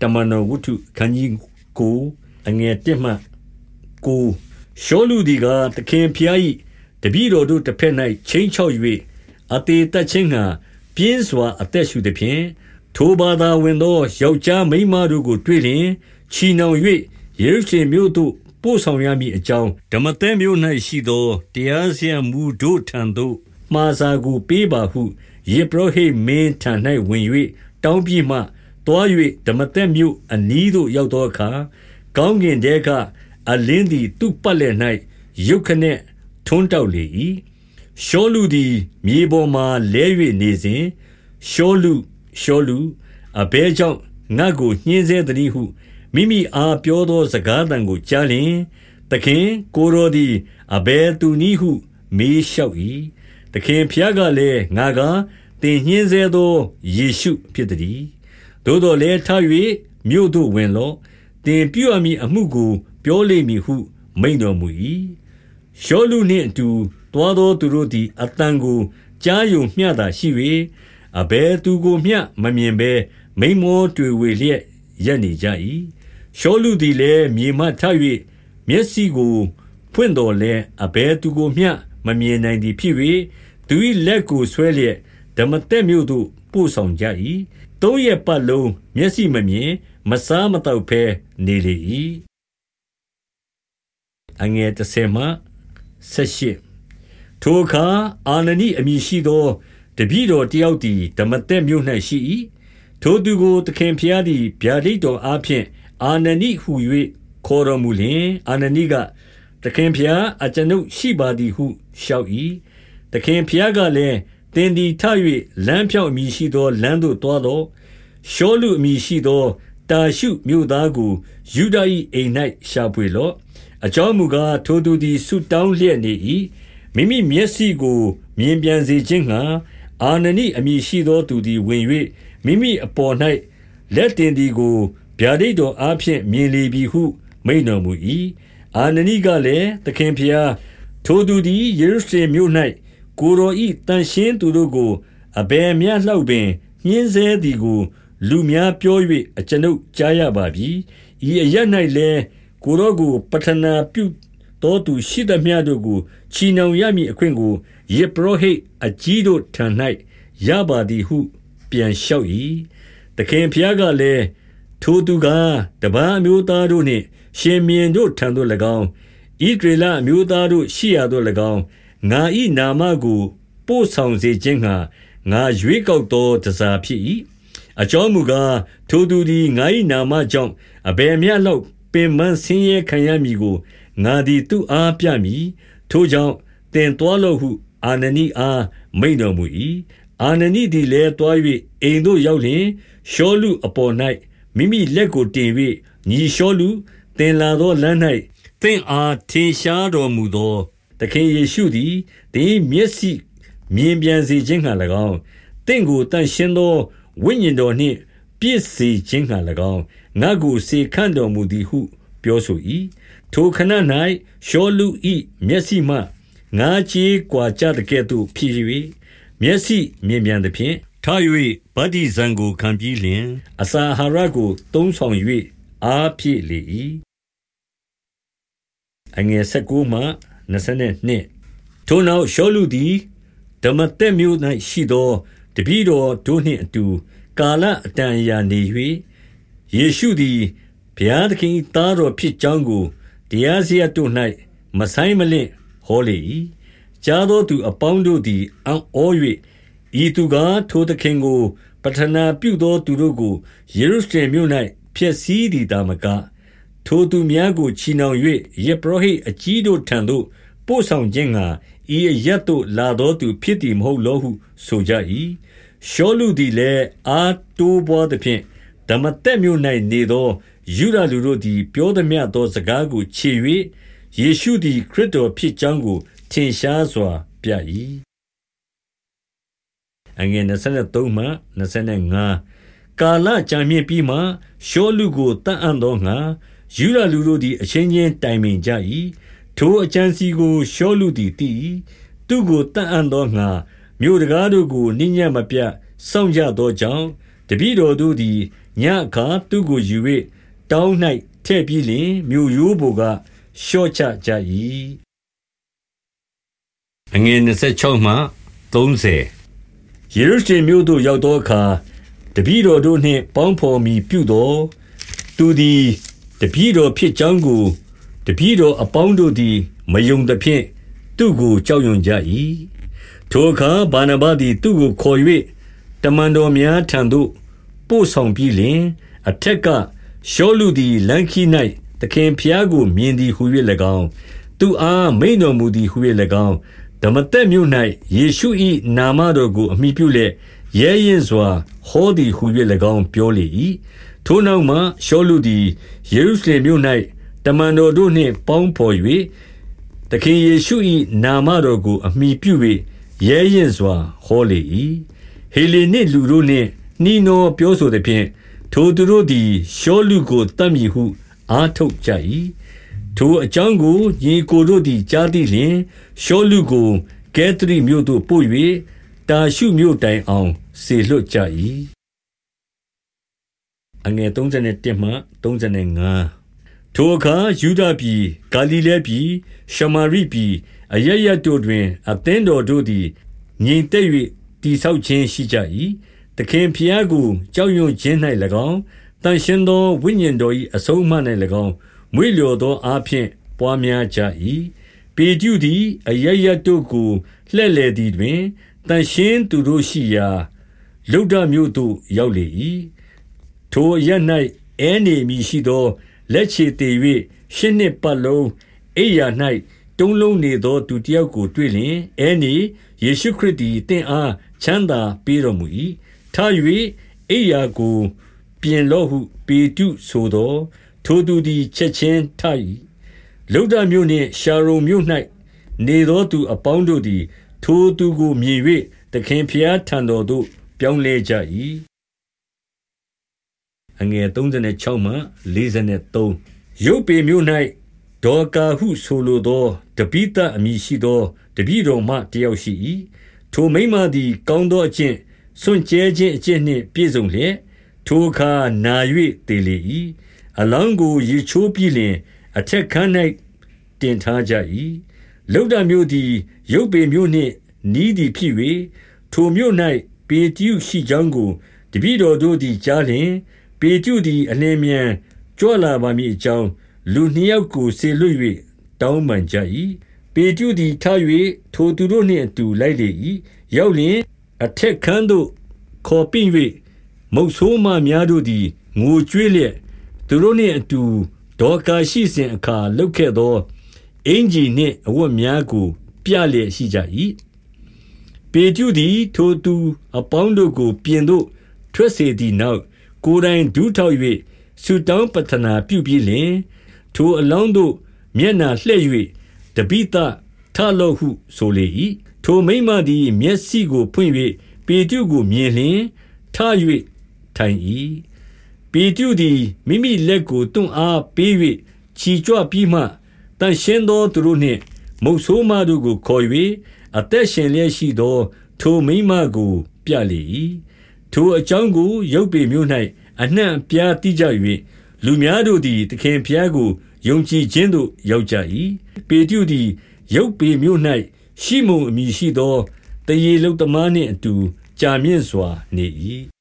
တမန်တော်ဝတ္ထုခန်းကြီးကိုအငယ်1မှကိုရှောလူဒီကသခင်ဖျား၏တပည့်တော်တို့တစ်ဖက်၌ချင်းချောက်၍အသေးတက်ချင်းကပြင်းစွာ အသက်ရှူသည်ဖြင့်ထိုဘာသာဝင်သောယောက်ျားမိန်းမတို့ကို တွေ့လျင်ချီနှောင်၍ယေရုရှလင်မြို့သို့ပို့ဆောင်ရမည်အကြောင်းဓမ္မသဲမြို့၌ရှိသောတရားစရာမူတို့ထံသို့မှားစာကိုပေးပါဟုယေဘရဟိမင်းထံ၌ဝင်၍တောင်းပြီးမှ တွား၍ဓမ္မသက်မြို့အနီးသို့ရောက်သောအခါကောင်းကင်တဲကအလင်းသည်သူ့ပတ်လည်၌ရုတ်ခနဲ့ထွန်းတောက်လေ၏ရှောလူသည်မြေပေါ်မှလဲ၍နေစဉ်ရှောလူရှောလူအဘဲကြောင့်ငါ့ကိုညှင်းဆဲသည်ဟုမိမိအားပြောသောစကားသံကိုကြားလျင်သခင်ကိုရောသည်အဘဲသူနည်းဟု မေးလျှောက်၏သခင်ဖျားကလည်းငါကတင်ညှင်းဆဲသောယေရှုဖြစ်သည် သို့တော်လည်းထား၍မြို့သို့ဝင်လော့တင်ပြုအမိအမှုကို ပြောလိမ့်မည်ဟု မိန်တော်မူ၏ရှောလူနှင့်အတူတွားသောသူတို့သည်အတန်ကိုကြားယုံမျှတာရှိ၍အဘဲသူကိုမျှမမြင်ဘဲမိမောတွေ့ဝေလျက်ရက်နေကြ၏ရှောလူသည်လည်းမြေမှထ၍မျက်စိကို ဖွင့်တော်လဲအဘဲသူကိုမျှမမြင်နိုင်သည်ဖြစ်၍သူ၏လက်ကိုဆွဲလျက်ဓမ္မတက်မြို့သို့ပို့ဆောင်ကြ၏ သုံးရက်ပတ်လုံး မျက်စိမမြင် မစားမတော့ဖဲနေလေ၏အငယ်30မှ78ထိုအခါ အာနနိအမည်ရှိသော တပည့်တော်တယောက်သည်ဓမ္မတက်မြို့၌ရှိ၏ထိုသူကို သခင်ဖျားသည် ဗျာဒိတ်တော်အားဖြင့် အာနနိဟု၍ခေါ်တော်မူလျင် အာနနိက သခင်ဖျား အကျွန်ုပ်ရှိပါသည်ဟု လျှောက်၏သခင်ဖျားကလည်း သင်သည်ထ၍လမ်းဖြောင့်အမည်ရှိသောလမ်းသို့သွားသောရှောလူအမည်ရှိသောတာရှုမြို့သားကိုယူဒာ၏အိမ်၌ရှာဖွေလော့အကြောင်းမူကားထိုသူသည်ဆုတောင်းလျက်နေ၏မိမိမျက်စိကို မြင်ပြန်စေခြင်းငှာအာနနိအမည်ရှိသောသူသည်ဝင်၍မိမိအပေါ်၌လက်တင်သည်ကိုဗျာဒိတ်တော်အားဖြင့်မြင်လေပြီဟု မိန်တော်မူ၏အာနနိကလည်းသခင်ဖျားထိုသူသည်ယေရုရှလင်မြို့၌ ကိုရောဤတန်ရှင်းသူတို့ကိုအဘယ်မျှလောက်ပင်ညှင်းဆဲသည်ကို လူများပြော၍အကျွန်ုပ်ကြားရပါပြီဤအရ၌လည်းကိုရောကိုပထနာပြုတော်သူရှိသမျှတို့ကိုချီနှောင်ရမည်အခွင့်ကိုယေပရောဟိတ်အကြီးတို့ထံ၌ရပါသည်ဟု ပြန်လျှောက်၏တခင်ဖျားကလည်းထိုသူကတပန်းအမျိုးသားတို့နှင့် ရှင်မြင်းတို့ထံသို့၎င်းဣဒရေလအမျိုးသားတို့ရှိရာသို့၎င်း ငါ၏နာမကို ပို့ဆောင်စေခြင်းငှာငါရွေးကောက်သောတစားဖြစ်၏အကြောင်းမူကား ထိုသူသည် ငါ၏နာမကြောင့် အဘယ်မျှလောက် ပင်မဆင်းရဲခံရမည်ကို ငါသည် သူအားပြမည် ထိုကြောင့်တင်တော်လောဟု အာနနိအား မိန်တော်မူ၏အာနနိသည်လည်းတွား၍အိမ်သို့ရောက်လျင် ရှောလူအပေါ်၌မိမိလက်ကိုတင်၍ညီရှောလူတင်လာသောလမ်း၌သင်အား ထင်ရှားတော်မူသော သခင်ယေရှုသည်တင်းမျက်စိမြင်ပြန်စေခြင်းငှာ၎င်းတင့်ကိုတန်ရှင်းသောဝိညာဉ်တော်နှင့်ပြည့်စေခြင်းငှာ၎င်းငါကိုစေခန့်တော်မူသည်ဟု ပြောဆို၏ထိုခဏ၌ရှောလူ၏မျက်စိမှငါချေကွာကြတဲ့ကဲ့သို့ဖြစ်၍မျက်စိမြင်ပြန်သည်ဖြင့်ထား၍ဗတ္တိဇံကိုခံပြီးလျင် အစာအာဟာရကိုသုံးဆောင်၍အားဖြည့်လေ၏အငယ်16မှ 22ထိုနောက်ရှောလူသည်ဓမ္မတက်မြို့၌ရှိသောတပည့်တော်တို့နှင့်အတူ ကာလအတန်အရာနေ၍ယေရှုသည်ဘုရားသခင်သားတော်ဖြစ်ကြောင်းကိုတရားစရပ်တို့၌မဆိုင်မလင့်ဟောလေ၏ကြားသောသူအပေါင်းတို့သည်အံ့ဩ၍ဤသူကားထိုသခင်ကို ပထနာပြုသောသူတို့ကိုယေရုရှလင်မြို့၌ဖျက်ဆီးသည်တာမက ထိုသူများကို ချီနှောင်၍ယေပရောဟိတ်အကြီးတို့ထံသို့ ပို့ဆောင်ခြင်းငှာဤအရက်သို့ လာသောသူဖြစ်သည် မဟုတ်လောဟု ဆိုကြ၏ရှောလူသည်လည်း အာတိုးပွားသဖြင့်ဓမ္မတက်မြို့၌နေသောယူဒလူတို့သည် ပြောသမျှသော စကားကိုခြေ၍ယေရှုသည် ခရစ်တော်ဖြစ်ကြောင်းကို ထင်ရှားစွာပြ၏အငယ်23မှ25ကာလကြာမြင့်ပြီးမှ ရှောလူကိုတန်အံ့သောငါ ယူဒလူတို့သည် အချင်းချင်းတိုင်ပင်ကြ၏ထိုအချမ်းစီကို ရှောလူသည်တည်သူကိုတန်အံ့သောငါမြို့တကားတို့ကိုနိညံ့မပြစောင့်ကြသောကြောင့် တပည့်တော်တို့သည်ညအခါ သူကိုယူ၍တောင်း၌ထည့်ပြီးလျှင် မြို့ရိုးပေါ်က လျှော့ချကြ၏အငယ်26မှ30ယေရုရှလင်မြို့သို့ ရောက်သောအခါ တပည့်တော်တို့နှင့် ပေါင်းဖော်မီပြုသောသူသည် တပည့်တော်ဖြစ်ကြောင်းကို တပည့်တော်အပေါင်းတို့သည် မယုံသဖြင့် သူ့ကိုကြောက်ရွံ့ကြ၏ထိုအခါဗာနဗသည် သူ့ကိုခေါ်၍တမန်တော်များထံသို့ ပို့ဆောင်ပြီးလျှင် အထက်က ရှောလူသည် လမ်းခီ၌သခင်ဖျားကို မြင်သည်ဟု၍၎င်း သူအားမိန်တော်မူသည်ဟု၍၎င်းဓမ္မတက်မြို့၌ယေရှု၏နာမတော်ကို အမိပြုလျက် ရဲရင်စွာဟောသည်ဟု၍၎င်း ပြောလေ၏ ထိုနောက်မှရှောလူသည်ယေရုရှလင်မြို့၌တမန်တော်တို့နှင့်ပေါင်းဖော်၍သခင်ယေရှု၏နာမတော်ကို အမိပြု၍ရဲရင်စွာဟောလေ၏ဟေလေနစ်လူတို့နှင့်နှီးနှောပြောဆိုသည်ဖြင့်ထိုသူတို့သည်ရှောလူကိုတတ်မည်ဟုအားထုတ်ကြ၏ထိုအကြောင်းကိုညီကိုတို့သည်ကြားသိလျှင်ရှောလူကိုကဲသရိမြို့သို့ပို့၍တာရှုမြို့တိုင်အောင်ဆေလွတ်ကြ၏ အငယ်31မှ35ထိုအခါယူဒပြည်ဂါလိလဲပြည်ရှမာရိပြည်အရရတို့တွင် အသင်းတော်တို့သည်ငြိမ်သက်၍တိဆောက်ခြင်းရှိကြ၏သခင်ဖျားကိုကြောက်ရွံ့ခြင်း၌၎င်းတန်ရှင်သောဝိညာဉ်တော်၏အဆုံးအမ၌၎င်းမွေလျော်သောအားဖြင့်ပွားများကြ၏ပေကျုသည်အရရတို့ကိုလှဲ့လေသည်တွင်တန်ရှင်းသူတို့ရှိရာလုဒ္ဒမြို့သို့ရောက်လေ၏ ထိုအရ၌အဲနေမည်ရှိသော လက်ချေတည်၍ရှစ်နှစ်ပတ်လုံးအိယာ၌တုံးလုံးနေသောသူတယောက်ကိုတွေ့လျင်အဲနေယေရှုခရစ်သည်တင့်အားချမ်းသာပေးတော်မူ၏ထ၍အိယာကို ပြင်လော့ဟုပေတုဆိုသော ထိုသူသည်ချက်ချင်းထ၏လုဒ္ဒမြို့နှင့်ရှာရုံမြို့၌နေသောသူအပေါင်းတို့သည် ထိုသူကိုမြင်၍သခင်ဖျားထံတော်သို့ပြောင်းလဲကြ၏ အငယ်36မှ43ရုပ်ပေမြို့၌ဒေါကာဟုဆိုလိုသောတပိတအမည်ရှိသောတပိတော်မှတယောက်ရှိ၏ထိုမိမသည် ကောင်းသောအကျင့်စွန့်ကြဲခြင်းအကျင့်နှင့်ပြည့်စုံလျက်ထိုအခါနာ၍တည်လေ၏အလောင်းကိုရေချိုးပြီးလျင် အထက်ခန်း၌တင်ထားကြ၏လုဒ္ဒမြို့သည် ရုပ်ပေမြို့နှင့်နီးသည်ဖြစ်၍ထိုမြို့၌ပေတျုရှိကြောင်းကိုတပည့်တော်တို့သည်ကြားလျင် ပေတျုသည် အလင်းမြန်ကြွလာပါမည်အကြောင်း လူနှစ်ယောက်ကိုဆေလွတ်၍တောင်းပန်ကြ၏ပေတျုသည်ထား၍ထိုသူတို့နှင့်အတူ လိုက်လေ၏ရောက်လျင် အထက်ခန်းသို့ခေါ်ပင့်၍မုတ်ဆိုးမများတို့သည် ငိုကြွေးလျက် သူတို့နှင့်အတူ ဒေါကာရှိစဉ်အခါ လုတ်ခဲ့သော အင်ဂျီနှင့်အဝတ်များကို ပြလျက်ရှိကြ၏ပေကျုသည် ထိုသူအပေါင်းတို့ကို ပြင်သို့ထွက်စေသည့်နောက် ကိုယ်တိုင်ဒူးထောက်၍ဆုတောင်းပတနာပြုပြီးလျှင်ထိုအလောင်းတို့မျက်နာလှဲ့၍တပိသထလောဟုဆိုလေ၏ထိုမိမသည် မျက်စိကိုဖွင့်၍ပေတျုကိုမြင်လျင်ထ၍ထိုင်၏ပေတျုသည်မိမိလက်ကိုတွန့်အားပေး၍ခြီကြွပြီးမှတန်ရှင်းသောသူတို့နှင့်မုတ်ဆိုးမတို့ကိုခေါ်၍အသက်ရှင်လျက်ရှိသော ထိုမိမကို ပြလေ၏ထိုအကြောင်းကိုရုပ်ပေမျိုး၌ အနှံ့ပြားတိကြ၍လူများတို့သည်သခင်ဖျားကိုယုံကြည်ခြင်းသို့ရောက်ကြ၏ပေတျုသည်ရုပ်ပေမျိုး၌ရှိမုန်အမည်ရှိသောတရေလုတ်သမားနှင့်အတူကြာမြင့်စွာနေ၏